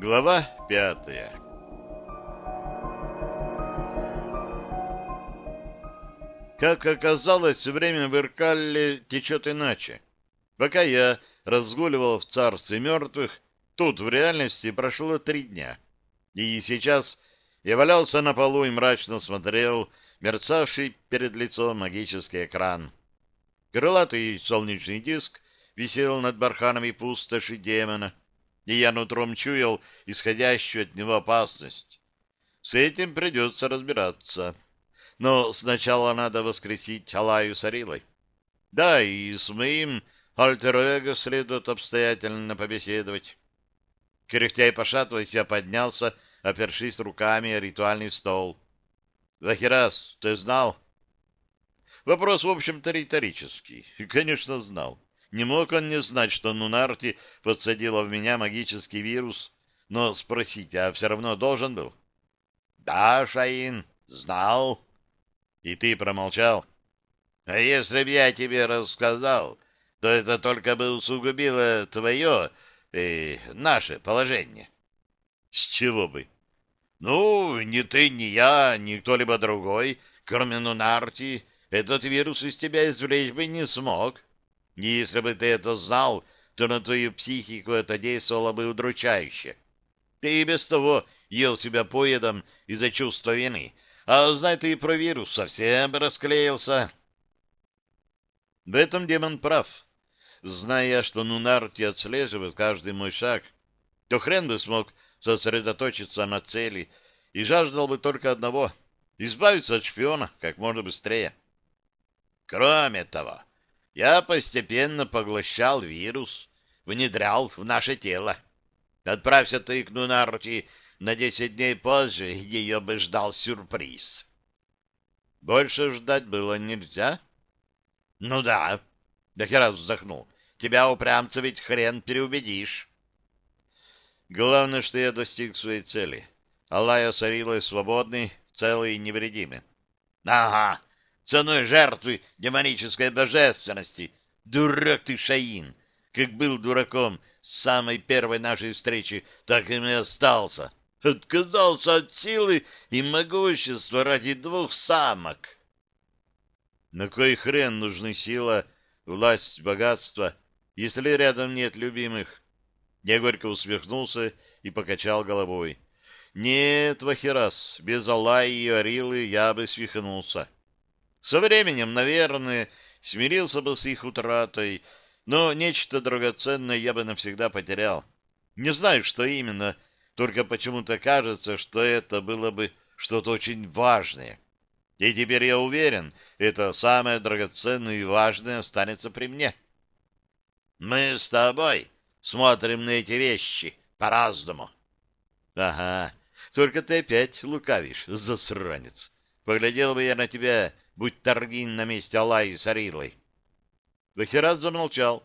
Глава пятая Как оказалось, время в Иркалле течет иначе. Пока я разгуливал в царстве мертвых, тут в реальности прошло три дня. И сейчас я валялся на полу и мрачно смотрел мерцавший перед лицом магический экран. Крылатый солнечный диск висел над барханами пустоши демона, и я нутром чуял исходящую от него опасность. С этим придется разбираться. Но сначала надо воскресить Алаю с Арилой. Да, и с моим альтер следует обстоятельно побеседовать. Кряхтя и пошатываясь, я поднялся, опершись руками о ритуальный стол. «Захирас, ты знал?» Вопрос, в общем-то, риторический. И, конечно, знал. Не мог он не знать, что Нунарти подсадила в меня магический вирус, но спросить, а все равно должен был. «Да, Шаин, знал». «И ты промолчал?» «А если б я тебе рассказал, то это только бы усугубило твое и э, наше положение». «С чего бы?» «Ну, ни ты, ни я, ни кто-либо другой, кроме Нунарти, этот вирус из тебя извлечь бы не смог». Если бы ты это знал, то на твою психику это действовало бы удручающе. Ты и без того ел себя поедом из-за чувства вины, а знай ты и про вирус, совсем расклеился. В этом демон прав. Зная, что Нунарти отслеживает каждый мой шаг, то хрен бы смог сосредоточиться на цели и жаждал бы только одного — избавиться от шпиона как можно быстрее. Кроме того, я постепенно поглощал вирус, внедрял в наше тело. Отправься ты к Нунарти на десять дней позже, ее бы ждал сюрприз. Больше ждать было нельзя? Ну да, да раз вздохнул. Тебя, упрямца, ведь хрен переубедишь. Главное, что я достиг своей цели. Алая с Арилой свободны, целые и невредимы. Ага, ценой жертвы демонической божественности. Дурак ты, Шаин! Как был дураком с самой первой нашей встречи, так им и остался. Отказался от силы и могущества ради двух самок. На кой хрен нужны сила, власть, богатство, если рядом нет любимых? Я горько усмехнулся и покачал головой. Нет, Вахирас, без Аллаи и Арилы я бы свихнулся. Со временем, наверное, смирился бы с их утратой, но нечто драгоценное я бы навсегда потерял. Не знаю, что именно, только почему-то кажется, что это было бы что-то очень важное. И теперь я уверен, это самое драгоценное и важное останется при мне. Мы с тобой смотрим на эти вещи по-разному. Ага, только ты опять лукавишь, засранец. Поглядел бы я на тебя будь Таргин на месте Аллаи с Арилой. Бахират замолчал.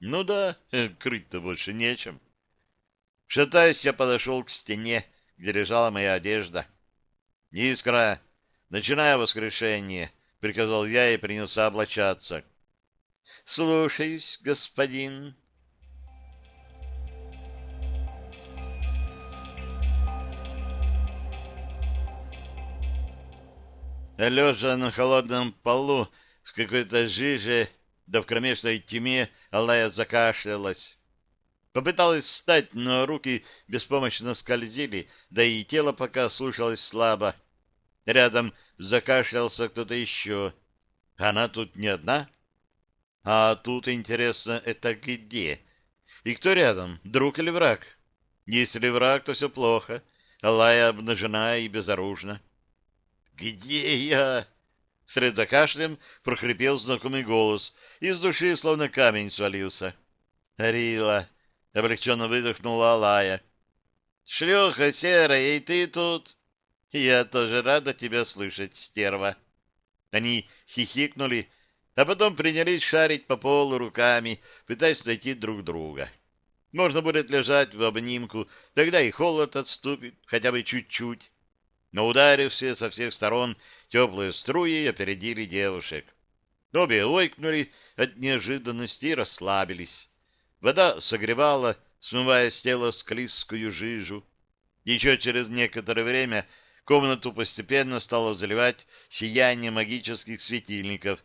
Ну да, крыть-то больше нечем. Шатаясь, я подошел к стене, где лежала моя одежда. «Искра, начиная воскрешение», — приказал я и принялся облачаться. «Слушаюсь, господин». Лежа на холодном полу в какой-то жиже, да в кромешной тьме, Алая закашлялась. Попыталась встать, но руки беспомощно скользили, да и тело пока слушалось слабо. Рядом закашлялся кто-то еще. Она тут не одна? А тут, интересно, это где? И кто рядом, друг или враг? Если враг, то все плохо. Алая обнажена и безоружна. «Где я?» Вслед за кашлем прохрипел знакомый голос. Из души словно камень свалился. «Рила!» — облегченно выдохнула Алая. «Шлюха серая, и ты тут?» «Я тоже рада тебя слышать, стерва!» Они хихикнули, а потом принялись шарить по полу руками, пытаясь найти друг друга. Можно будет лежать в обнимку, тогда и холод отступит, хотя бы чуть-чуть но ударившие со всех сторон теплые струи опередили девушек. Обе ойкнули от неожиданности и расслабились. Вода согревала, смывая с тела склизкую жижу. Еще через некоторое время комнату постепенно стало заливать сияние магических светильников,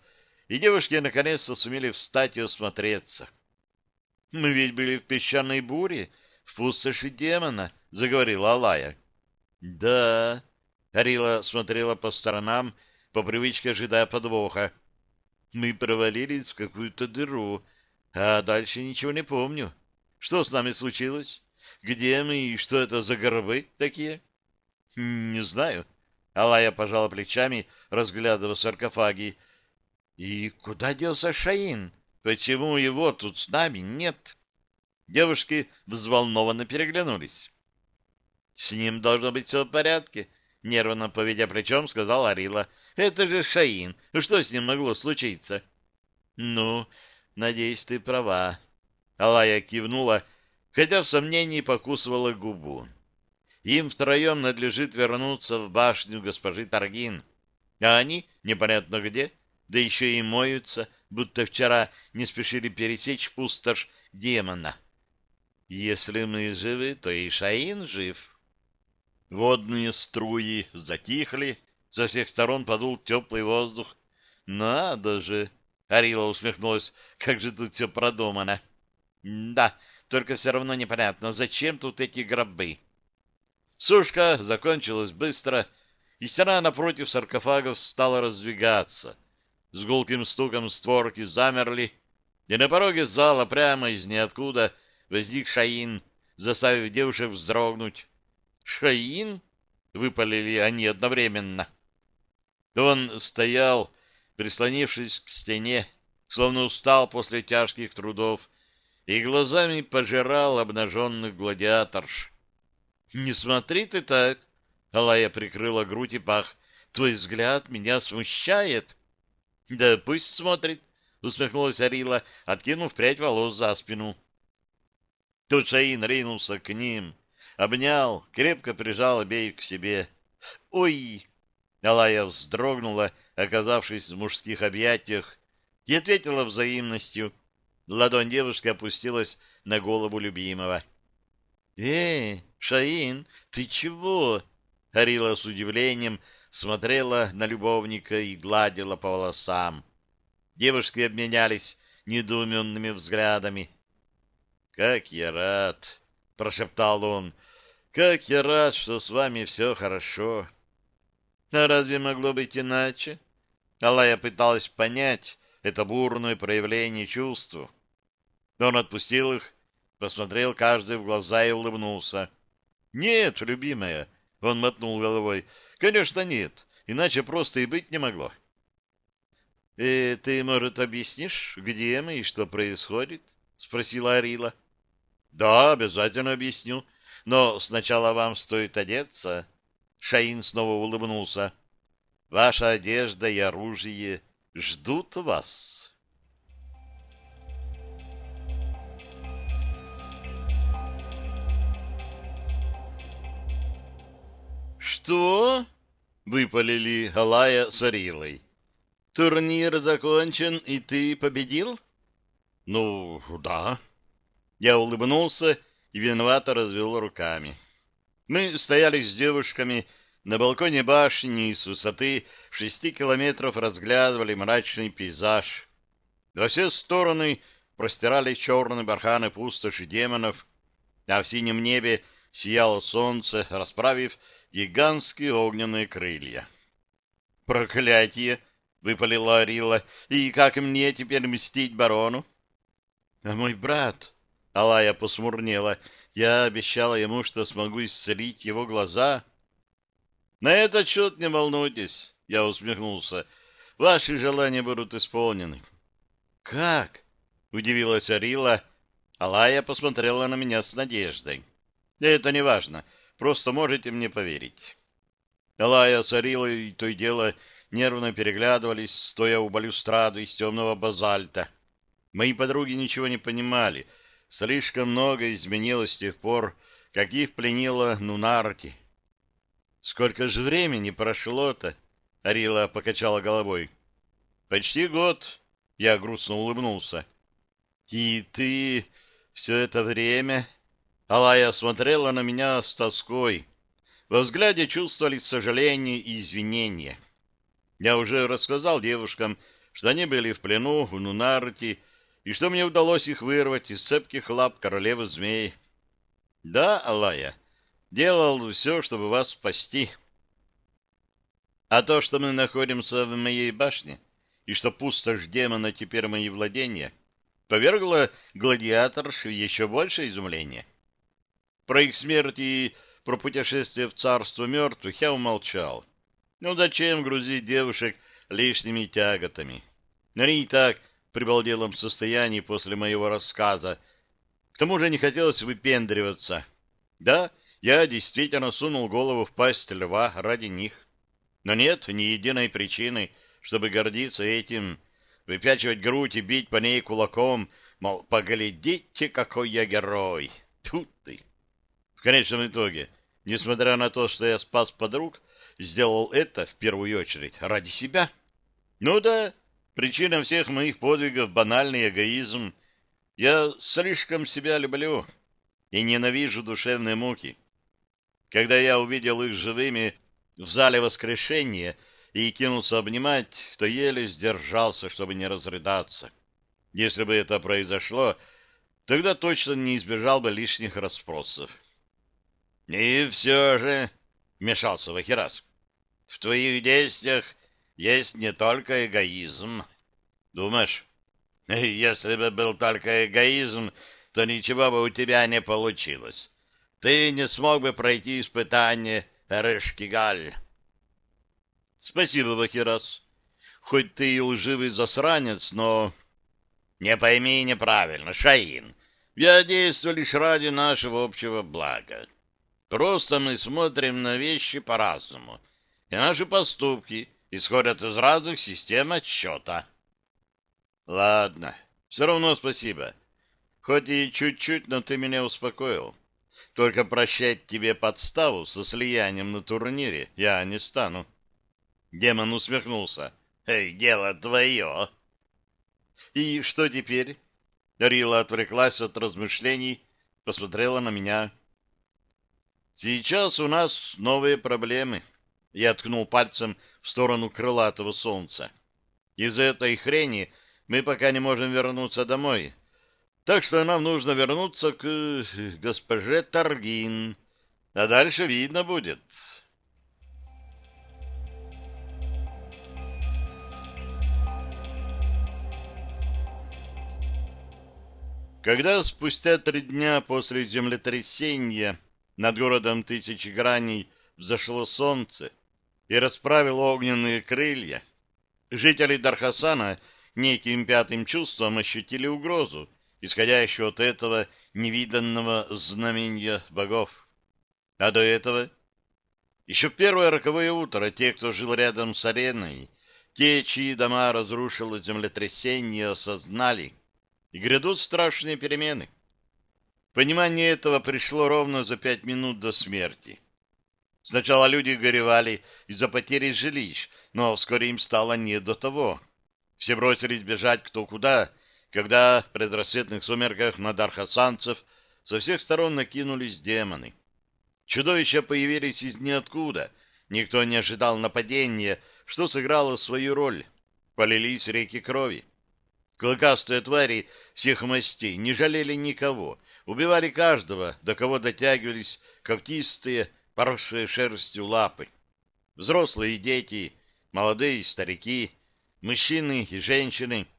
и девушки наконец-то сумели встать и осмотреться. — Мы ведь были в песчаной буре, в пустоши демона, — заговорила Алая. — Да, — Арила смотрела по сторонам, по привычке ожидая подвоха. — Мы провалились в какую-то дыру, а дальше ничего не помню. Что с нами случилось? Где мы и что это за гробы такие? — Не знаю. Алая пожала плечами, разглядывая саркофаги. — И куда делся Шаин? Почему его тут с нами нет? Девушки взволнованно переглянулись. — С ним должно быть все в порядке, — нервно поведя плечом, сказал Арила. — Это же Шаин. Что с ним могло случиться? — Ну, надеюсь, ты права. Алая кивнула, хотя в сомнении покусывала губу. Им втроем надлежит вернуться в башню госпожи Таргин. А они непонятно где, да еще и моются, будто вчера не спешили пересечь пустошь демона. Если мы живы, то и Шаин жив. Водные струи затихли, со всех сторон подул теплый воздух. Надо же! Арила усмехнулась. Как же тут все продумано. Да, только все равно непонятно, зачем тут эти гробы. Сушка закончилась быстро, и стена напротив саркофагов стала раздвигаться. С гулким стуком створки замерли, и на пороге зала прямо из ниоткуда возник Шаин, заставив девушек вздрогнуть. «Шаин?» — выпалили они одновременно. Он стоял, прислонившись к стене, словно устал после тяжких трудов, и глазами пожирал обнаженных гладиаторш. — Не смотри ты так! — Алая прикрыла грудь и пах. — Твой взгляд меня смущает. — Да пусть смотрит, — усмехнулась Арила, откинув прядь волос за спину. Тут Шаин ринулся к ним, обнял, крепко прижал обеих к себе. — Ой! — Алая вздрогнула, оказавшись в мужских объятиях, и ответила взаимностью, Ладонь девушки опустилась на голову любимого. «Эй, Шаин, ты чего?» Арила с удивлением смотрела на любовника и гладила по волосам. Девушки обменялись недоуменными взглядами. «Как я рад!» — прошептал он. «Как я рад, что с вами все хорошо!» «А разве могло быть иначе?» Алая пыталась понять это бурное проявление чувств. Он отпустил их, посмотрел каждый в глаза и улыбнулся. «Нет, любимая», — он мотнул головой, — «конечно нет, иначе просто и быть не могло». «Э, «Ты, может, объяснишь, где мы и что происходит?» — спросила Арила. «Да, обязательно объясню, но сначала вам стоит одеться». Шаин снова улыбнулся. «Ваша одежда и оружие ждут вас». «Что?» — выпалили Алая с Арилой. «Турнир закончен, и ты победил?» «Ну, да». Я улыбнулся и виновато развел руками. Мы стояли с девушками на балконе башни и с высоты шести километров разглядывали мрачный пейзаж. Во все стороны простирались черные барханы пустоши демонов, а в синем небе сияло солнце, расправив гигантские огненные крылья. «Проклятие!» — выпалила Арила. «И как мне теперь мстить барону?» «А мой брат...» — Алая посмурнела. «Я обещала ему, что смогу исцелить его глаза». «На этот счет не волнуйтесь», — я усмехнулся. «Ваши желания будут исполнены». «Как?» — удивилась Арила. Алая посмотрела на меня с надеждой. «Это не важно. Просто можете мне поверить. Элая с Арилой то и дело нервно переглядывались, стоя у балюстрады из темного базальта. Мои подруги ничего не понимали. Слишком много изменилось с тех пор, как их пленила Нунарти. «Сколько же времени прошло-то?» — Арила покачала головой. «Почти год», — я грустно улыбнулся. «И ты все это время Алая смотрела на меня с тоской. Во взгляде чувствовали сожаление и извинение. Я уже рассказал девушкам, что они были в плену у Нунарти, и что мне удалось их вырвать из цепких лап королевы змей. Да, Алая, делал все, чтобы вас спасти. А то, что мы находимся в моей башне, и что пустошь демона теперь мои владения, повергло гладиаторш в еще большее изумление. Про их смерть и про путешествие в царство мертвых я умолчал. Ну зачем грузить девушек лишними тяготами? Они и так прибалделом состоянии после моего рассказа. К тому же не хотелось выпендриваться. Да, я действительно сунул голову в пасть льва ради них. Но нет ни единой причины, чтобы гордиться этим, выпячивать грудь и бить по ней кулаком, мол, поглядите, какой я герой. Тут ты. В конечном итоге, несмотря на то, что я спас подруг, сделал это в первую очередь ради себя. Ну да, причина всех моих подвигов — банальный эгоизм. Я слишком себя люблю и ненавижу душевные муки. Когда я увидел их живыми в зале воскрешения и кинулся обнимать, то еле сдержался, чтобы не разрыдаться. Если бы это произошло, тогда точно не избежал бы лишних расспросов. — И все же, — вмешался Вахирас, — в твоих действиях есть не только эгоизм. Думаешь? Если бы был только эгоизм, то ничего бы у тебя не получилось ты не смог бы пройти испытание Решкигаль. Спасибо, Бахирас. Хоть ты и лживый засранец, но... Не пойми неправильно, Шаин. Я действую лишь ради нашего общего блага. Просто мы смотрим на вещи по-разному, и наши поступки исходят из разных систем отсчета. Ладно, все равно спасибо. Хоть и чуть-чуть, но ты меня успокоил. Только прощать тебе подставу со слиянием на турнире я не стану. Демон усмехнулся. Эй, дело твое. И что теперь? Рила отвлеклась от размышлений, посмотрела на меня. Сейчас у нас новые проблемы. Я ткнул пальцем в сторону крылатого солнца. Из этой хрени мы пока не можем вернуться домой. Так что нам нужно вернуться к э, госпоже Таргин. А дальше видно будет. Когда спустя три дня после землетрясения над городом тысячи граней взошло солнце и расправило огненные крылья, жители Дархасана неким пятым чувством ощутили угрозу, исходящую от этого невиданного знамения богов. А до этого... Еще в первое роковое утро те, кто жил рядом с ареной, те, чьи дома разрушило землетрясение, осознали, и грядут страшные перемены. Понимание этого пришло ровно за пять минут до смерти. Сначала люди горевали из-за потери жилищ, но вскоре им стало не до того. Все бросились бежать кто куда, когда в предрассветных сумерках на дархасанцев со всех сторон накинулись демоны. Чудовища появились из ниоткуда. Никто не ожидал нападения, что сыграло свою роль. Полились реки крови. Клыкастые твари всех мастей не жалели никого, убивали каждого, до кого дотягивались когтистые, поросшие шерстью лапы. Взрослые и дети, молодые и старики, мужчины и женщины —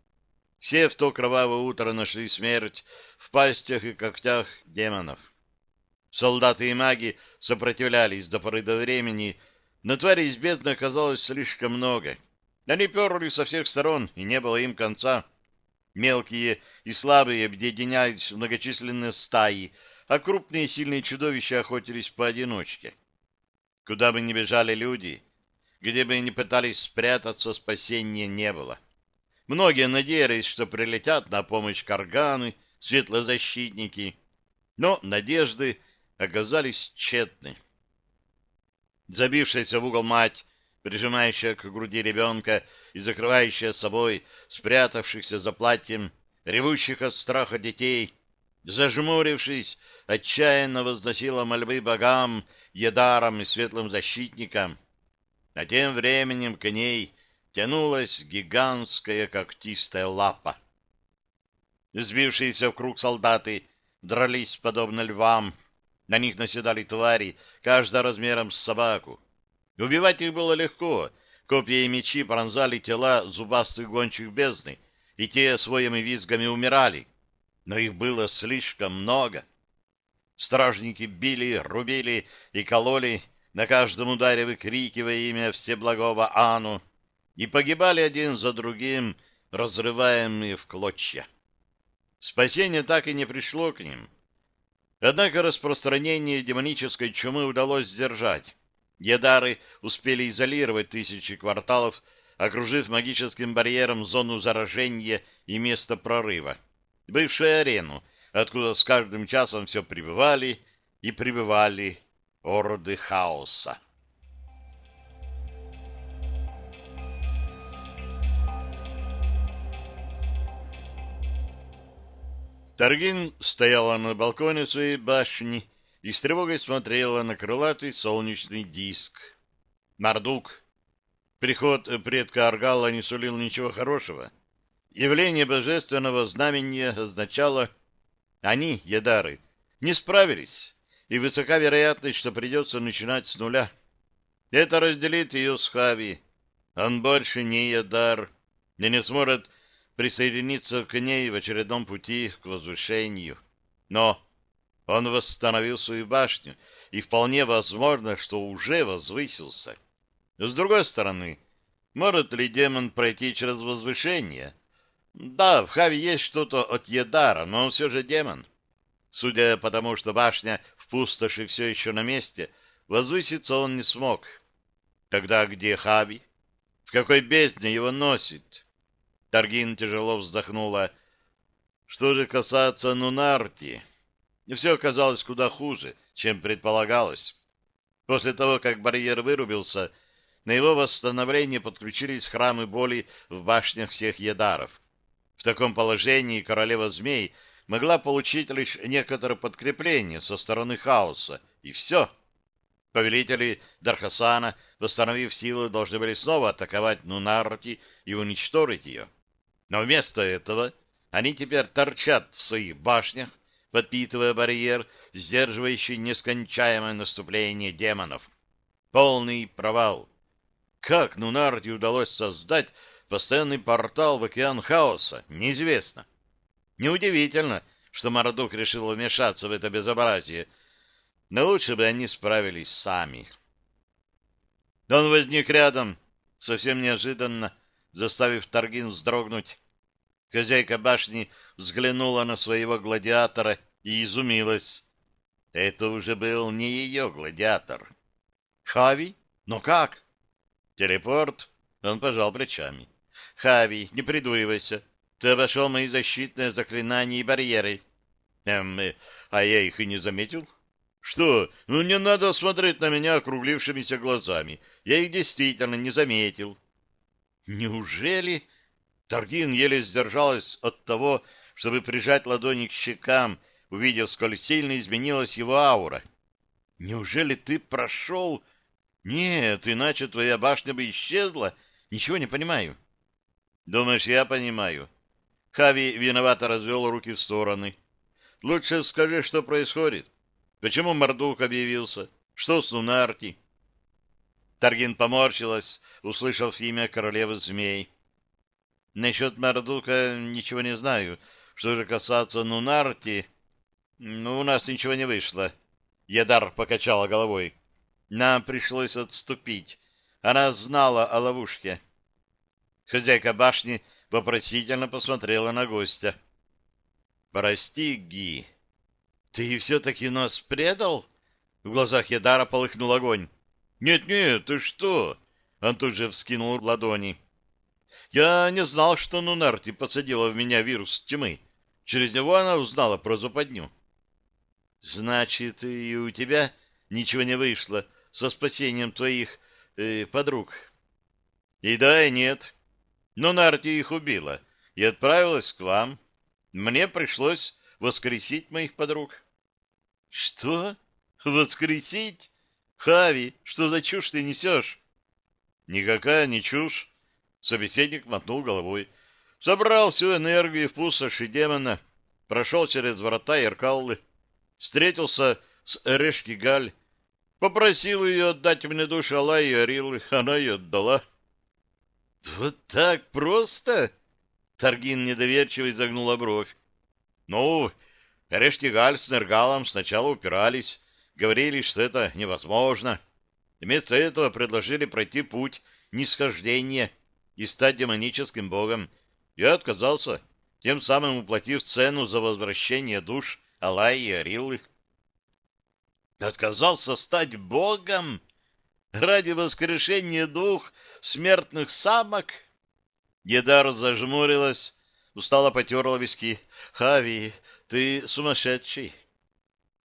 все в то кровавое утро нашли смерть в пастях и когтях демонов. Солдаты и маги сопротивлялись до поры до времени, но тварей из бездны оказалось слишком много. Они перли со всех сторон, и не было им конца. Мелкие и слабые объединялись в многочисленные стаи, а крупные и сильные чудовища охотились поодиночке. Куда бы ни бежали люди, где бы ни пытались спрятаться, спасения не было. — Многие надеялись, что прилетят на помощь карганы, светлозащитники, но надежды оказались тщетны. Забившаяся в угол мать, прижимающая к груди ребенка и закрывающая собой спрятавшихся за платьем, ревущих от страха детей, Зажмурившись, отчаянно возносила мольбы богам, едарам и светлым защитникам. А тем временем к ней тянулась гигантская когтистая лапа. Сбившиеся в круг солдаты дрались подобно львам. На них наседали твари, каждая размером с собаку. Убивать их было легко. Копья и мечи пронзали тела зубастых гончих бездны, и те своими визгами умирали. Но их было слишком много. Стражники били, рубили и кололи, на каждом ударе выкрикивая имя Всеблагого Ану, и погибали один за другим, разрываемые в клочья. Спасение так и не пришло к ним. Однако распространение демонической чумы удалось сдержать. Едары успели изолировать тысячи кварталов, окружив магическим барьером зону заражения и место прорыва, бывшую арену, откуда с каждым часом все прибывали и прибывали орды хаоса. Таргин стояла на балконе своей башни и с тревогой смотрела на крылатый солнечный диск. Мардук. Приход предка Аргала не сулил ничего хорошего. Явление божественного знамения означало, они, едары, не справились, и высока вероятность, что придется начинать с нуля. Это разделит ее с Хави. Он больше не едар и не сможет присоединиться к ней в очередном пути к возвышению. Но он восстановил свою башню, и вполне возможно, что уже возвысился. С другой стороны, может ли демон пройти через возвышение? Да, в Хаве есть что-то от Едара, но он все же демон. Судя по тому, что башня пустоши все еще на месте, возвыситься он не смог. Тогда где Хави? В какой бездне его носит? Таргин тяжело вздохнула. Что же касается Нунарти, все оказалось куда хуже, чем предполагалось. После того, как барьер вырубился, на его восстановление подключились храмы боли в башнях всех едаров. В таком положении королева змей могла получить лишь некоторое подкрепление со стороны хаоса, и все. Повелители Дархасана, восстановив силы, должны были снова атаковать Нунарти и уничтожить ее. Но вместо этого они теперь торчат в своих башнях, подпитывая барьер, сдерживающий нескончаемое наступление демонов. Полный провал. Как Нунарди удалось создать постоянный портал в океан хаоса, неизвестно. Неудивительно, что Мардук решил вмешаться в это безобразие, но лучше бы они справились сами. Он возник рядом, совсем неожиданно, заставив Таргин вздрогнуть. Хозяйка башни взглянула на своего гладиатора и изумилась. Это уже был не ее гладиатор. «Хави? Но как?» «Телепорт?» Он пожал плечами. «Хави, не придуривайся. Ты обошел мои защитные заклинания и барьеры». «Эм, а я их и не заметил». «Что? Ну, не надо смотреть на меня округлившимися глазами. Я их действительно не заметил». «Неужели?» Таргин еле сдержалась от того, чтобы прижать ладони к щекам, увидев, сколь сильно изменилась его аура. «Неужели ты прошел...» «Нет, иначе твоя башня бы исчезла. Ничего не понимаю». «Думаешь, я понимаю?» Хави виновато развел руки в стороны. «Лучше скажи, что происходит. Почему Мордук объявился? Что с Лунарти?» Таргин поморщилась, услышав имя королевы змей. Насчет Мардука ничего не знаю. Что же касаться Нунарти, ну, у нас ничего не вышло. Ядар покачала головой. Нам пришлось отступить. Она знала о ловушке. Хозяйка башни вопросительно посмотрела на гостя. «Прости, Ги, ты все-таки нас предал?» В глазах Ядара полыхнул огонь. «Нет-нет, ты что?» Он тут же вскинул ладони. Я не знал, что Нунарти подсадила в меня вирус тьмы. Через него она узнала про западню. Значит, и у тебя ничего не вышло со спасением твоих э, подруг? И да, и нет. Нунарти их убила и отправилась к вам. Мне пришлось воскресить моих подруг. — Что? Воскресить? Хави, что за чушь ты несешь? — Никакая не чушь. Собеседник мотнул головой. Собрал всю энергию в пустоши демона, прошел через врата Иркаллы, встретился с Эрешки Галь, попросил ее отдать мне душу Алла и Арилы, она ее отдала. — Вот так просто? Таргин недоверчиво изогнула бровь. — Ну, Эрешки Галь с Нергалом сначала упирались, говорили, что это невозможно. Вместо этого предложили пройти путь нисхождения и стать демоническим богом. Я отказался, тем самым уплатив цену за возвращение душ Алай и Ариллы. Отказался стать богом ради воскрешения дух смертных самок? Едар зажмурилась, устало потерла виски. «Хави, ты сумасшедший!»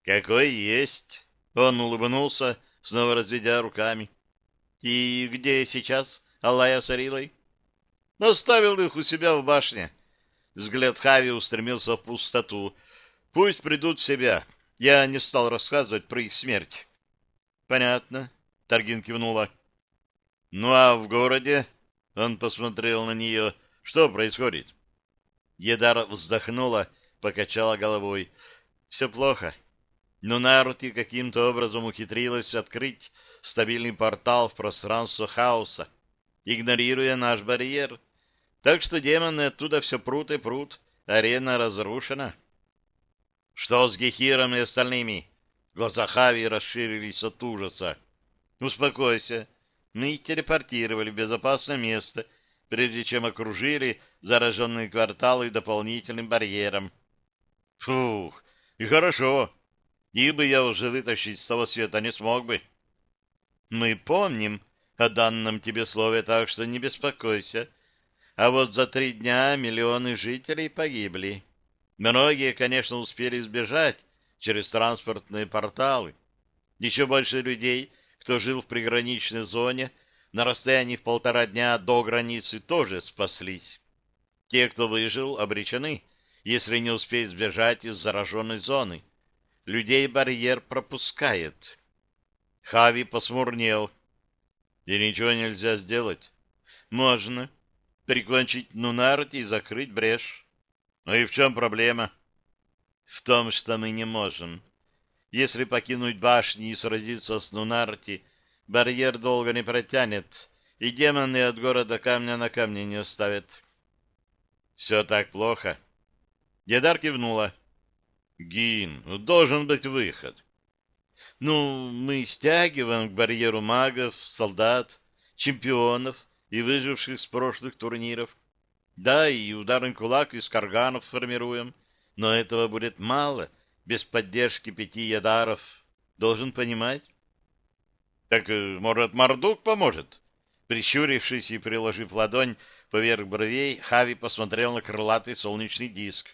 «Какой есть!» Он улыбнулся, снова разведя руками. «И где сейчас Аллая с Арилой?» Оставил их у себя в башне. Взгляд Хави устремился в пустоту. Пусть придут в себя. Я не стал рассказывать про их смерть. Понятно. Таргин кивнула. Ну а в городе? Он посмотрел на нее. Что происходит? Едар вздохнула, покачала головой. Все плохо. Но Нарути каким-то образом ухитрилась открыть стабильный портал в пространство хаоса, игнорируя наш барьер. Так что демоны оттуда все прут и прут. Арена разрушена. Что с Гехиром и остальными? Глаза Хави расширились от ужаса. Успокойся. Мы их телепортировали в безопасное место, прежде чем окружили зараженные кварталы дополнительным барьером. Фух, и хорошо. Их бы я уже вытащить с того света не смог бы. Мы помним о данном тебе слове, так что не беспокойся. А вот за три дня миллионы жителей погибли. Многие, конечно, успели сбежать через транспортные порталы. Еще больше людей, кто жил в приграничной зоне, на расстоянии в полтора дня до границы, тоже спаслись. Те, кто выжил, обречены, если не успеть сбежать из зараженной зоны. Людей барьер пропускает. Хави посмурнел. И ничего нельзя сделать. Можно прикончить Нунарти и закрыть брешь. Ну и в чем проблема? В том, что мы не можем. Если покинуть башни и сразиться с Нунарти, барьер долго не протянет, и демоны от города камня на камне не оставят. Все так плохо. Дедар кивнула. Гин, должен быть выход. Ну, мы стягиваем к барьеру магов, солдат, чемпионов, и выживших с прошлых турниров. Да, и ударный кулак из карганов формируем, но этого будет мало, без поддержки пяти ядаров. Должен понимать. Так, э, может, Мордук поможет? Прищурившись и приложив ладонь поверх бровей, Хави посмотрел на крылатый солнечный диск.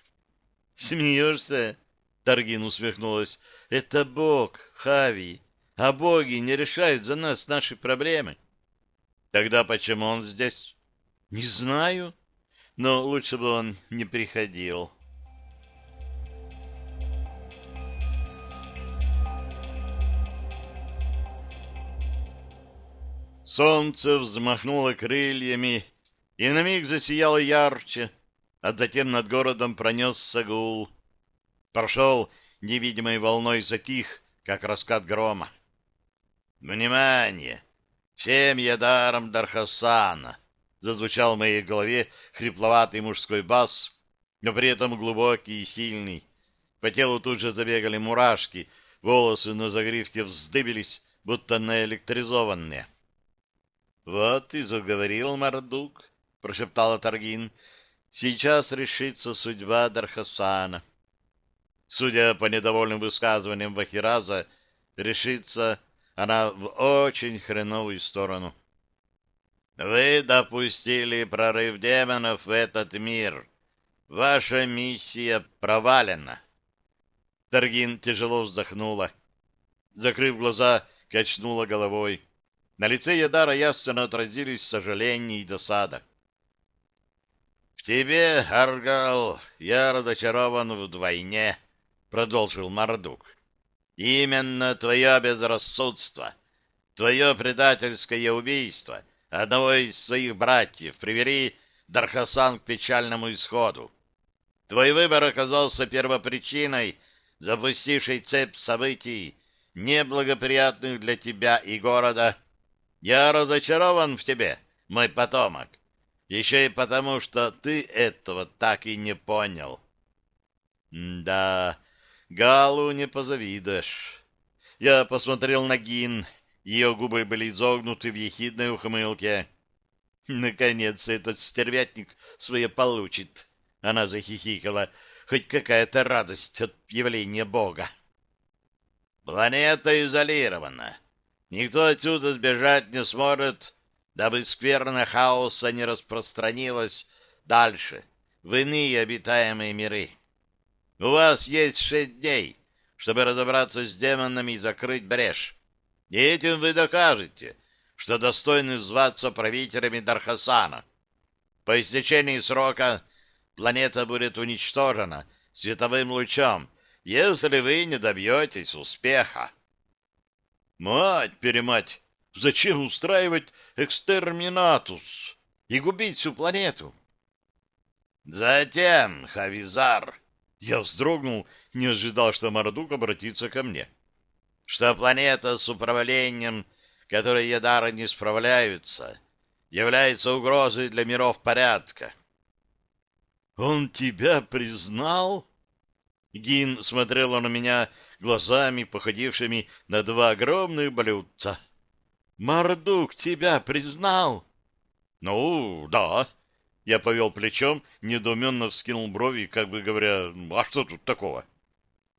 «Смеешься?» — Таргин усмехнулась. «Это Бог, Хави, а боги не решают за нас наши проблемы. Тогда почему он здесь? Не знаю, но лучше бы он не приходил. Солнце взмахнуло крыльями и на миг засияло ярче, а затем над городом пронесся гул. Прошел невидимой волной затих, как раскат грома. «Внимание! всем ядаром Дархасана, зазвучал в моей голове хрипловатый мужской бас, но при этом глубокий и сильный. По телу тут же забегали мурашки, волосы на загривке вздыбились, будто наэлектризованные. — Вот и заговорил Мардук, — прошептала Таргин. — Сейчас решится судьба Дархасана. Судя по недовольным высказываниям Вахираза, решится она в очень хреновую сторону. Вы допустили прорыв демонов в этот мир. Ваша миссия провалена. Таргин тяжело вздохнула. Закрыв глаза, качнула головой. На лице Ядара ясно отразились сожаление и досада. В тебе, Аргал, я разочарован вдвойне, — продолжил Мардук. Именно твое безрассудство, твое предательское убийство одного из своих братьев привели Дархасан к печальному исходу. Твой выбор оказался первопричиной, запустившей цепь событий, неблагоприятных для тебя и города. Я разочарован в тебе, мой потомок, еще и потому, что ты этого так и не понял. да, Галу не позавидуешь. Я посмотрел на Гин, ее губы были изогнуты в ехидной ухмылке. Наконец этот стервятник свое получит. Она захихикала. Хоть какая-то радость от явления Бога. Планета изолирована. Никто отсюда сбежать не сможет, дабы скверна хаоса не распространилась дальше, в иные обитаемые миры. У вас есть шесть дней, чтобы разобраться с демонами и закрыть брешь. И этим вы докажете, что достойны зваться правителями Дархасана. По истечении срока планета будет уничтожена световым лучом, если вы не добьетесь успеха. Мать-перемать, зачем устраивать экстерминатус и губить всю планету? Затем, Хавизар, я вздрогнул, не ожидал, что Мардук обратится ко мне, что планета с управлением, которой Ядары не справляются, является угрозой для миров порядка. «Он тебя признал?» Гин смотрела на меня глазами, походившими на два огромных блюдца. «Мордук тебя признал?» «Ну, да». Я повел плечом, недоуменно вскинул брови, как бы говоря, «А что тут такого?»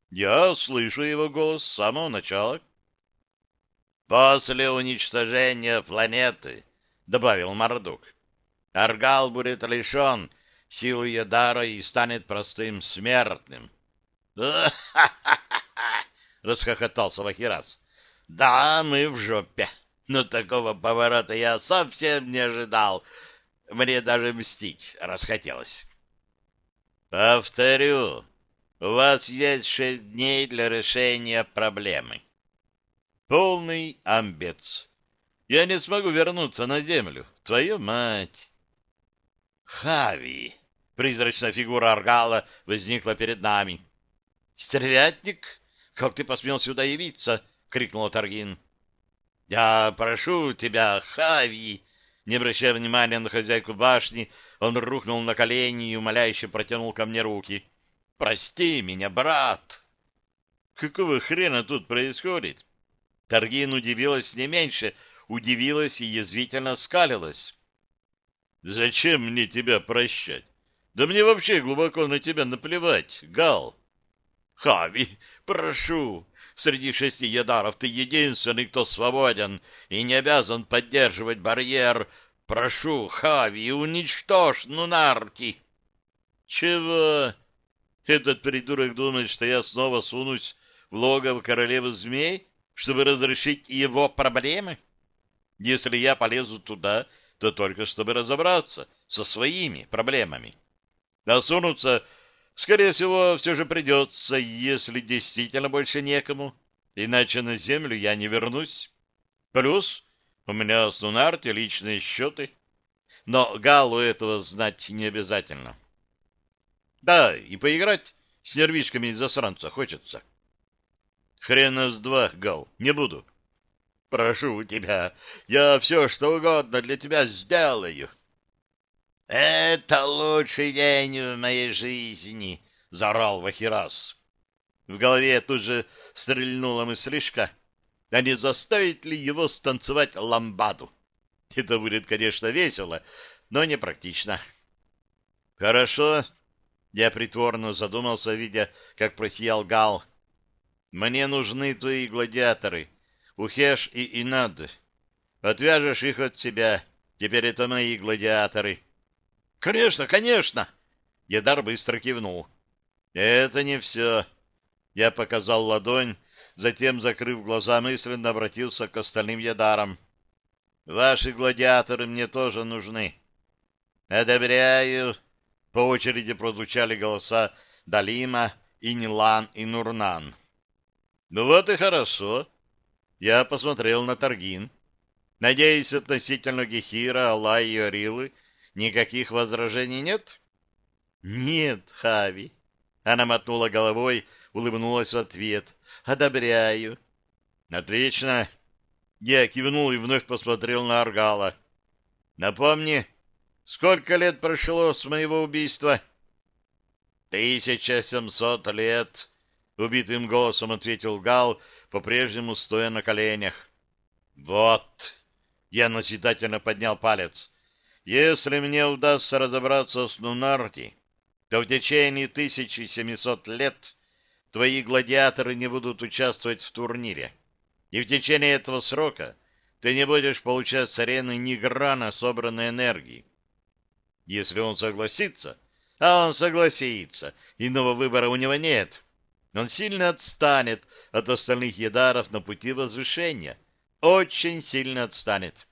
«Я слышу его голос с самого начала». «После уничтожения планеты», — добавил Мордук, — «Аргал будет лишен силы Ядара и станет простым смертным. расхохотался Вахирас. «Да, мы в жопе. Но такого поворота я совсем не ожидал. Мне даже мстить расхотелось». «Повторю, у вас есть шесть дней для решения проблемы». «Полный амбец. Я не смогу вернуться на землю. Твою мать!» «Хави!» Призрачная фигура Аргала возникла перед нами. «Стервятник, как ты посмел сюда явиться?» — крикнул Таргин. «Я прошу тебя, Хави!» Не обращая внимания на хозяйку башни, он рухнул на колени и умоляюще протянул ко мне руки. «Прости меня, брат!» «Какого хрена тут происходит?» Таргин удивилась не меньше, удивилась и язвительно скалилась. «Зачем мне тебя прощать? Да мне вообще глубоко на тебя наплевать, Гал. Хави, прошу, среди шести ядаров ты единственный, кто свободен и не обязан поддерживать барьер. Прошу, Хави, уничтожь Нунарки. Чего? Этот придурок думает, что я снова сунусь в логово королевы змей, чтобы разрешить его проблемы? Если я полезу туда, то только чтобы разобраться со своими проблемами. Насунуться, скорее всего, все же придется, если действительно больше некому. Иначе на землю я не вернусь. Плюс у меня с Лунарти личные счеты. Но Галу этого знать не обязательно. Да, и поиграть с нервишками засранца хочется. Хрена с два, Гал, не буду. Прошу тебя, я все, что угодно для тебя сделаю. «Это лучший день в моей жизни!» — заорал Вахирас. В голове тут же стрельнула мыслишка, а не заставить ли его станцевать ламбаду. Это будет, конечно, весело, но не практично. «Хорошо», — я притворно задумался, видя, как просиял Гал. «Мне нужны твои гладиаторы, Ухеш и Инад. Отвяжешь их от себя, теперь это мои гладиаторы». «Конечно, конечно!» Едар быстро кивнул. «Это не все». Я показал ладонь, затем, закрыв глаза, мысленно обратился к остальным Ядарам. «Ваши гладиаторы мне тоже нужны». «Одобряю». По очереди прозвучали голоса Далима, Инилан и Нурнан. Ну вот и хорошо. Я посмотрел на Таргин. Надеюсь, относительно Гехира, Аллай и Орилы никаких возражений нет? Нет, Хави. Она мотнула головой, улыбнулась в ответ. Одобряю. Отлично. Я кивнул и вновь посмотрел на Аргала. Напомни, сколько лет прошло с моего убийства? Тысяча семьсот лет, убитым голосом ответил Гал, по-прежнему стоя на коленях. Вот. Я наситательно поднял палец. Если мне удастся разобраться с Нунарти, то в течение 1700 лет твои гладиаторы не будут участвовать в турнире. И в течение этого срока ты не будешь получать с арены ни грана собранной энергии. Если он согласится, а он согласится, иного выбора у него нет, он сильно отстанет от остальных едаров на пути возвышения. Очень сильно отстанет.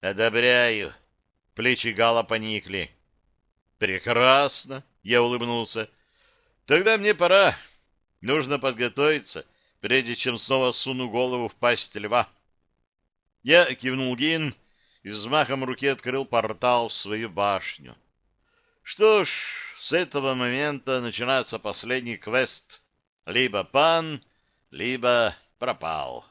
Одобряю. Плечи Гала поникли. Прекрасно, я улыбнулся. Тогда мне пора. Нужно подготовиться, прежде чем снова суну голову в пасть льва. Я кивнул Гин и взмахом руки открыл портал в свою башню. Что ж, с этого момента начинается последний квест. Либо пан, либо пропал.